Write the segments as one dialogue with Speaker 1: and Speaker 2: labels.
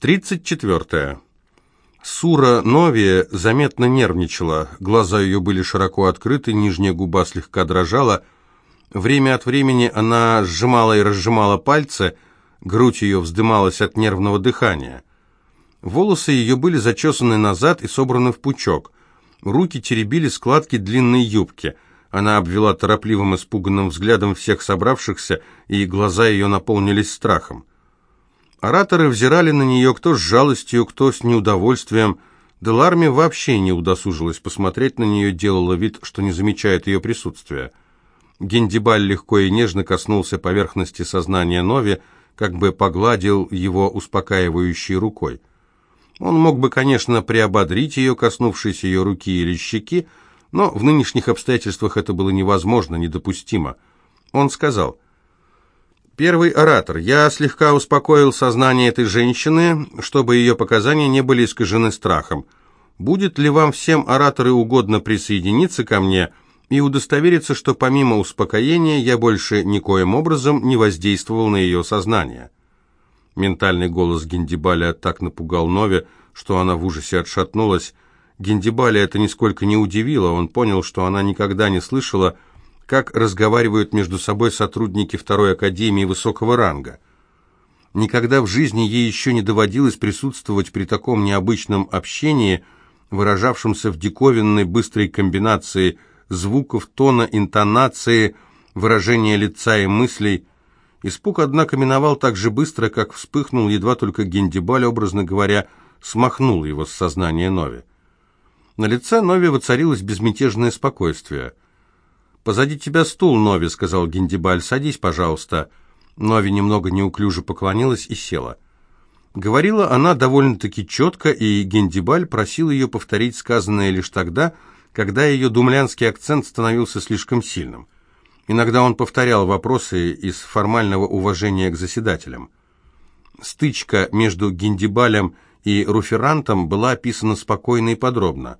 Speaker 1: 34. Сура Новия заметно нервничала, глаза ее были широко открыты, нижняя губа слегка дрожала. Время от времени она сжимала и разжимала пальцы, грудь ее вздымалась от нервного дыхания. Волосы ее были зачесаны назад и собраны в пучок. Руки теребили складки длинной юбки. Она обвела торопливым испуганным взглядом всех собравшихся, и глаза ее наполнились страхом. Ораторы взирали на нее кто с жалостью, кто с неудовольствием. Деларми вообще не удосужилась посмотреть на нее, делала вид, что не замечает ее присутствия. Гендибаль легко и нежно коснулся поверхности сознания Нови, как бы погладил его успокаивающей рукой. Он мог бы, конечно, приободрить ее, коснувшись ее руки или щеки, но в нынешних обстоятельствах это было невозможно, недопустимо. Он сказал – Первый оратор. Я слегка успокоил сознание этой женщины, чтобы ее показания не были искажены страхом. Будет ли вам всем ораторы угодно присоединиться ко мне и удостовериться, что помимо успокоения я больше никоим образом не воздействовал на ее сознание? Ментальный голос Гендибаля так напугал Нови, что она в ужасе отшатнулась. Гендибаля это нисколько не удивило, он понял, что она никогда не слышала как разговаривают между собой сотрудники второй академии высокого ранга. Никогда в жизни ей еще не доводилось присутствовать при таком необычном общении, выражавшемся в диковинной быстрой комбинации звуков, тона, интонации, выражения лица и мыслей. Испуг, однако, миновал так же быстро, как вспыхнул, едва только Гендибаль, образно говоря, смахнул его с сознания Нови. На лице Нови воцарилось безмятежное спокойствие – «Позади тебя стул, Нови», — сказал Гендибаль. «Садись, пожалуйста». Нови немного неуклюже поклонилась и села. Говорила она довольно-таки четко, и Гендибаль просил ее повторить сказанное лишь тогда, когда ее думлянский акцент становился слишком сильным. Иногда он повторял вопросы из формального уважения к заседателям. Стычка между Гендибалем и Руферантом была описана спокойно и подробно.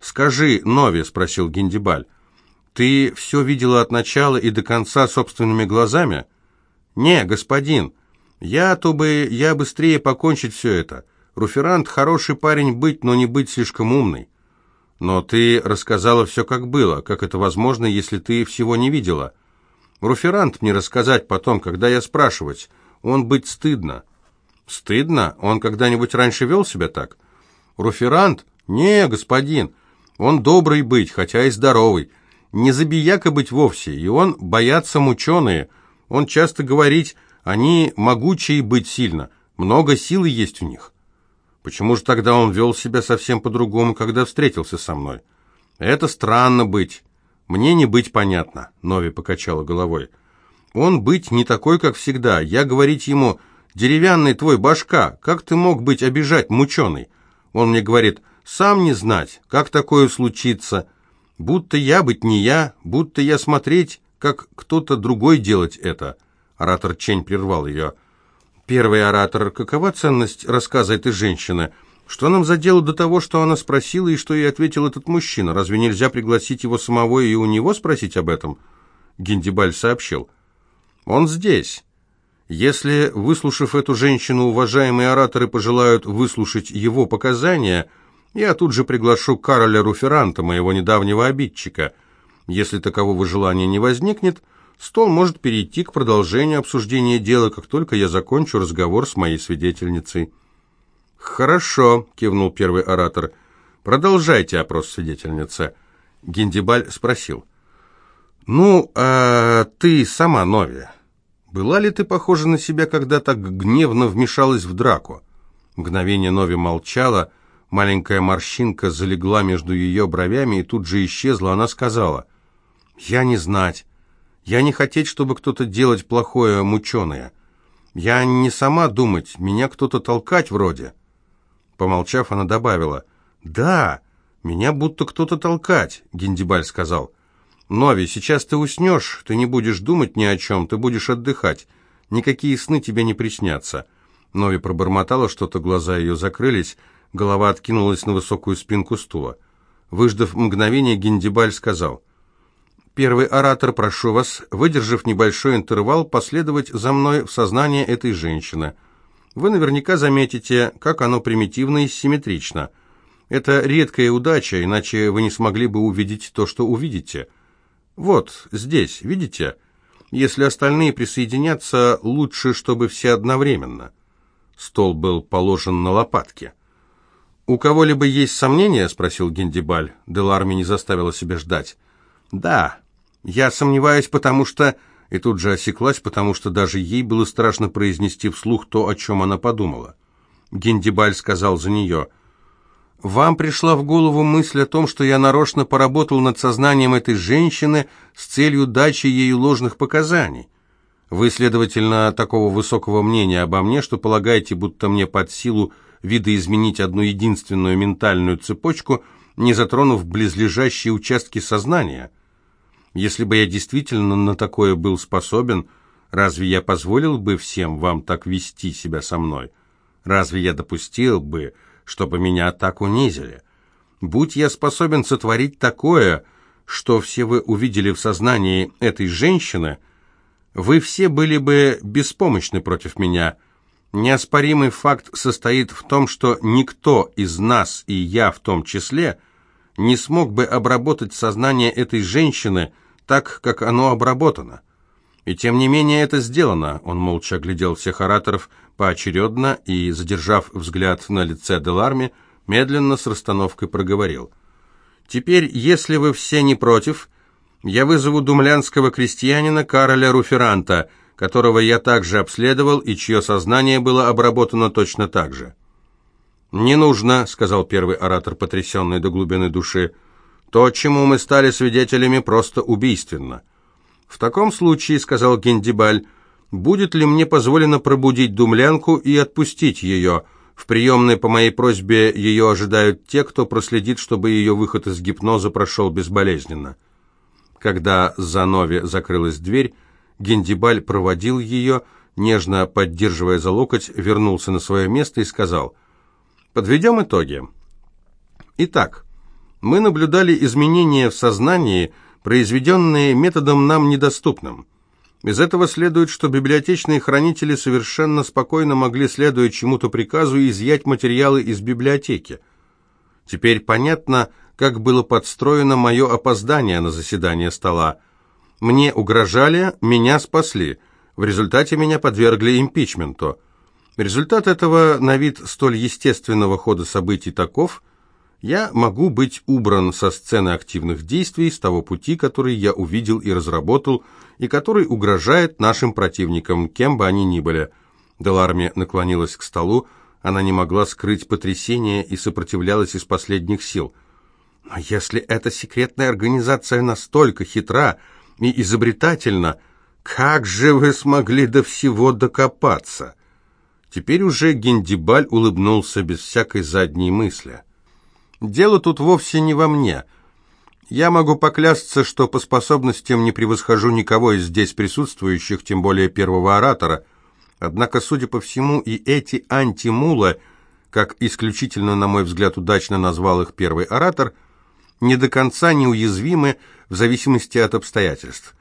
Speaker 1: «Скажи, Нови», — спросил Гендибаль, «Ты все видела от начала и до конца собственными глазами?» «Не, господин. Я-то бы... Я быстрее покончить все это. Руферант хороший парень быть, но не быть слишком умный. Но ты рассказала все как было. Как это возможно, если ты всего не видела? Руферант мне рассказать потом, когда я спрашивать. Он быть стыдно». «Стыдно? Он когда-нибудь раньше вел себя так?» «Руферант? Не, господин. Он добрый быть, хотя и здоровый не забияка быть вовсе, и он боятся мученые. Он часто говорит, они могучие быть сильно, много силы есть у них. Почему же тогда он вел себя совсем по-другому, когда встретился со мной? Это странно быть. Мне не быть понятно, Нови покачала головой. Он быть не такой, как всегда. Я говорить ему, деревянный твой башка, как ты мог быть обижать мученый? Он мне говорит, сам не знать, как такое случится. Будто я быть не я, будто я смотреть, как кто-то другой делать это. Оратор Чень прервал ее. Первый оратор, какова ценность рассказа этой женщины? Что нам за дело до того, что она спросила и что ей ответил этот мужчина? Разве нельзя пригласить его самого и у него спросить об этом? Гендибаль сообщил. Он здесь. Если, выслушав эту женщину, уважаемые ораторы пожелают выслушать его показания – я тут же приглашу Кароля Руферанта, моего недавнего обидчика. Если такового желания не возникнет, стол может перейти к продолжению обсуждения дела, как только я закончу разговор с моей свидетельницей». «Хорошо», — кивнул первый оратор. «Продолжайте опрос свидетельницы». Гендибаль спросил. «Ну, а ты сама, Нови, была ли ты похожа на себя, когда так гневно вмешалась в драку?» Мгновение Нови молчала, — Маленькая морщинка залегла между ее бровями и тут же исчезла. Она сказала, «Я не знать. Я не хотеть, чтобы кто-то делать плохое мученое. Я не сама думать, меня кто-то толкать вроде». Помолчав, она добавила, «Да, меня будто кто-то толкать», — Гендибаль сказал. «Нови, сейчас ты уснешь, ты не будешь думать ни о чем, ты будешь отдыхать. Никакие сны тебе не приснятся». Нови пробормотала что-то, глаза ее закрылись, — Голова откинулась на высокую спинку стула. Выждав мгновение, Гендибаль сказал, «Первый оратор, прошу вас, выдержав небольшой интервал, последовать за мной в сознание этой женщины. вы наверняка заметите, как оно примитивно и симметрично. Это редкая удача, иначе вы не смогли бы увидеть то, что увидите. Вот, здесь, видите? Если остальные присоединятся, лучше, чтобы все одновременно. Стол был положен на лопатки. «У кого-либо есть сомнения?» — спросил Гендибаль. Деларми не заставила себя ждать. «Да, я сомневаюсь, потому что...» И тут же осеклась, потому что даже ей было страшно произнести вслух то, о чем она подумала. Гендибаль сказал за нее. «Вам пришла в голову мысль о том, что я нарочно поработал над сознанием этой женщины с целью дачи ей ложных показаний. Вы, следовательно, такого высокого мнения обо мне, что полагаете, будто мне под силу видоизменить одну единственную ментальную цепочку, не затронув близлежащие участки сознания. Если бы я действительно на такое был способен, разве я позволил бы всем вам так вести себя со мной? Разве я допустил бы, чтобы меня так унизили? Будь я способен сотворить такое, что все вы увидели в сознании этой женщины, вы все были бы беспомощны против меня, Неоспоримый факт состоит в том, что никто из нас, и я в том числе, не смог бы обработать сознание этой женщины так, как оно обработано. И тем не менее это сделано. Он молча глядел всех ораторов поочередно и, задержав взгляд на лице Деларми, медленно с расстановкой проговорил. «Теперь, если вы все не против, я вызову думлянского крестьянина Кароля Руферанта», которого я также обследовал и чье сознание было обработано точно так же. «Не нужно», — сказал первый оратор, потрясенный до глубины души, — «то, чему мы стали свидетелями, просто убийственно». «В таком случае», — сказал Гендибаль, — «будет ли мне позволено пробудить думлянку и отпустить ее?» В приемной по моей просьбе ее ожидают те, кто проследит, чтобы ее выход из гипноза прошел безболезненно. Когда за Нови закрылась дверь, Гендибаль проводил ее, нежно поддерживая за локоть, вернулся на свое место и сказал, «Подведем итоги. Итак, мы наблюдали изменения в сознании, произведенные методом нам недоступным. Из этого следует, что библиотечные хранители совершенно спокойно могли, следуя чему-то приказу, изъять материалы из библиотеки. Теперь понятно, как было подстроено мое опоздание на заседание стола. Мне угрожали, меня спасли. В результате меня подвергли импичменту. Результат этого на вид столь естественного хода событий таков, я могу быть убран со сцены активных действий, с того пути, который я увидел и разработал, и который угрожает нашим противникам, кем бы они ни были. Деларми наклонилась к столу, она не могла скрыть потрясение и сопротивлялась из последних сил. Но если эта секретная организация настолько хитра, и изобретательно. Как же вы смогли до всего докопаться? Теперь уже Гендибаль улыбнулся без всякой задней мысли. Дело тут вовсе не во мне. Я могу поклясться, что по способностям не превосхожу никого из здесь присутствующих, тем более первого оратора. Однако, судя по всему, и эти антимулы, как исключительно, на мой взгляд, удачно назвал их первый оратор, не до конца неуязвимы, в зависимости от обстоятельств.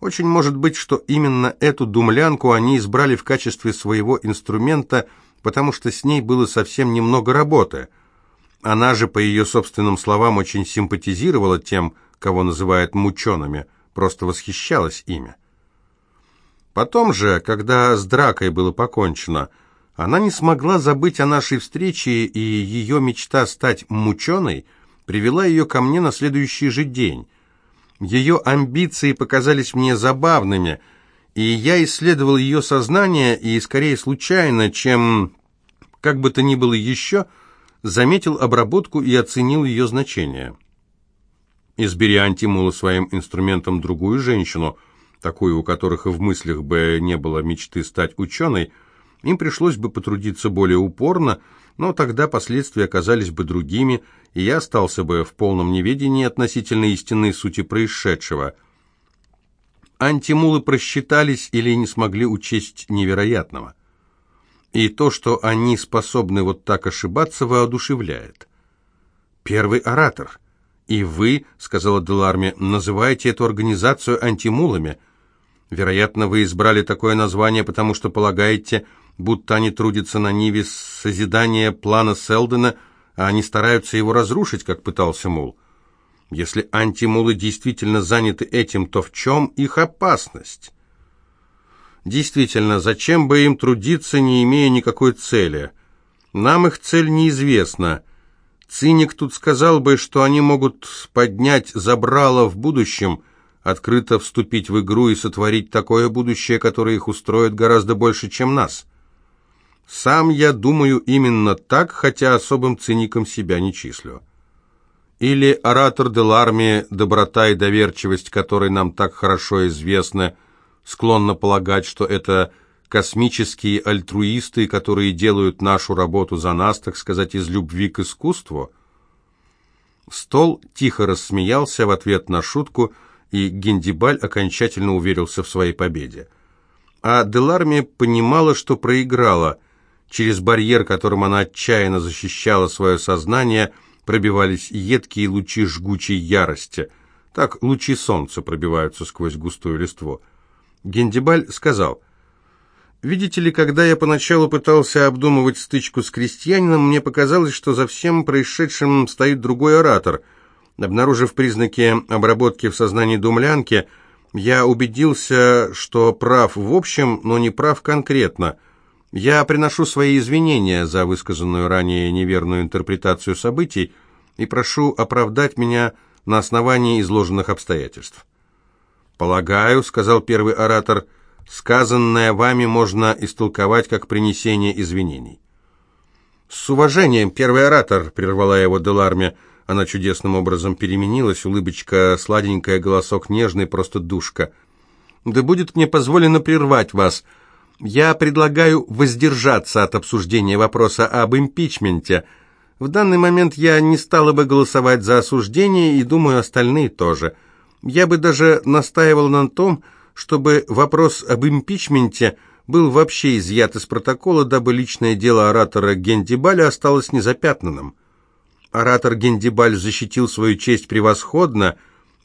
Speaker 1: Очень может быть, что именно эту думлянку они избрали в качестве своего инструмента, потому что с ней было совсем немного работы. Она же, по ее собственным словам, очень симпатизировала тем, кого называют мучеными, просто восхищалась ими. Потом же, когда с дракой было покончено, она не смогла забыть о нашей встрече, и ее мечта стать мученой привела ее ко мне на следующий же день. Ее амбиции показались мне забавными, и я исследовал ее сознание, и скорее случайно, чем как бы то ни было еще, заметил обработку и оценил ее значение. Избери Антимула своим инструментом другую женщину, такую, у которых и в мыслях бы не было мечты стать ученой, им пришлось бы потрудиться более упорно, но тогда последствия оказались бы другими, и я остался бы в полном неведении относительно истинной сути происшедшего. Антимулы просчитались или не смогли учесть невероятного. И то, что они способны вот так ошибаться, воодушевляет. Первый оратор. И вы, сказала Деларми, называете эту организацию антимулами. Вероятно, вы избрали такое название, потому что полагаете, будто они трудятся на ниве созидания плана Селдена, а они стараются его разрушить, как пытался Мул. Если антимулы действительно заняты этим, то в чем их опасность? Действительно, зачем бы им трудиться, не имея никакой цели? Нам их цель неизвестна. Циник тут сказал бы, что они могут поднять забрало в будущем, открыто вступить в игру и сотворить такое будущее, которое их устроит гораздо больше, чем нас. Сам я думаю именно так, хотя особым циником себя не числю. Или оратор Деларми, доброта и доверчивость, которой нам так хорошо известны, склонна полагать, что это космические альтруисты, которые делают нашу работу за нас, так сказать, из любви к искусству? Стол тихо рассмеялся в ответ на шутку, и Гендибаль окончательно уверился в своей победе. А Деларми понимала, что проиграла. Через барьер, которым она отчаянно защищала свое сознание – пробивались едкие лучи жгучей ярости. Так лучи солнца пробиваются сквозь густую листву. Гендибаль сказал, «Видите ли, когда я поначалу пытался обдумывать стычку с крестьянином, мне показалось, что за всем происшедшим стоит другой оратор. Обнаружив признаки обработки в сознании думлянки, я убедился, что прав в общем, но не прав конкретно. Я приношу свои извинения за высказанную ранее неверную интерпретацию событий и прошу оправдать меня на основании изложенных обстоятельств. «Полагаю», — сказал первый оратор, — «сказанное вами можно истолковать как принесение извинений». «С уважением, первый оратор», — прервала его Деларме, — она чудесным образом переменилась, улыбочка сладенькая, голосок нежный, просто душка. «Да будет мне позволено прервать вас», — я предлагаю воздержаться от обсуждения вопроса об импичменте. В данный момент я не стала бы голосовать за осуждение, и думаю, остальные тоже. Я бы даже настаивал на том, чтобы вопрос об импичменте был вообще изъят из протокола, дабы личное дело оратора Гендибаля осталось незапятнанным. Оратор Гендибаль защитил свою честь превосходно,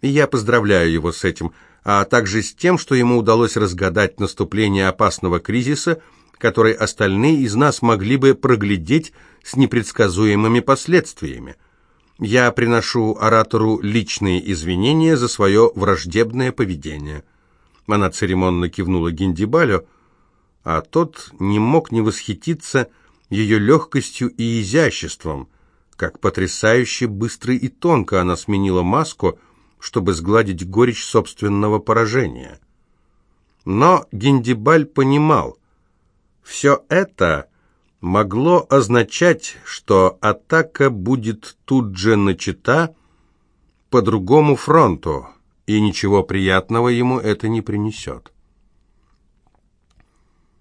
Speaker 1: и я поздравляю его с этим – а также с тем, что ему удалось разгадать наступление опасного кризиса, который остальные из нас могли бы проглядеть с непредсказуемыми последствиями. Я приношу оратору личные извинения за свое враждебное поведение. Она церемонно кивнула Гиндибалю, а тот не мог не восхититься ее легкостью и изяществом, как потрясающе быстро и тонко она сменила маску – чтобы сгладить горечь собственного поражения. Но Гиндибаль понимал, все это могло означать, что атака будет тут же начата по другому фронту, и ничего приятного ему это не принесет.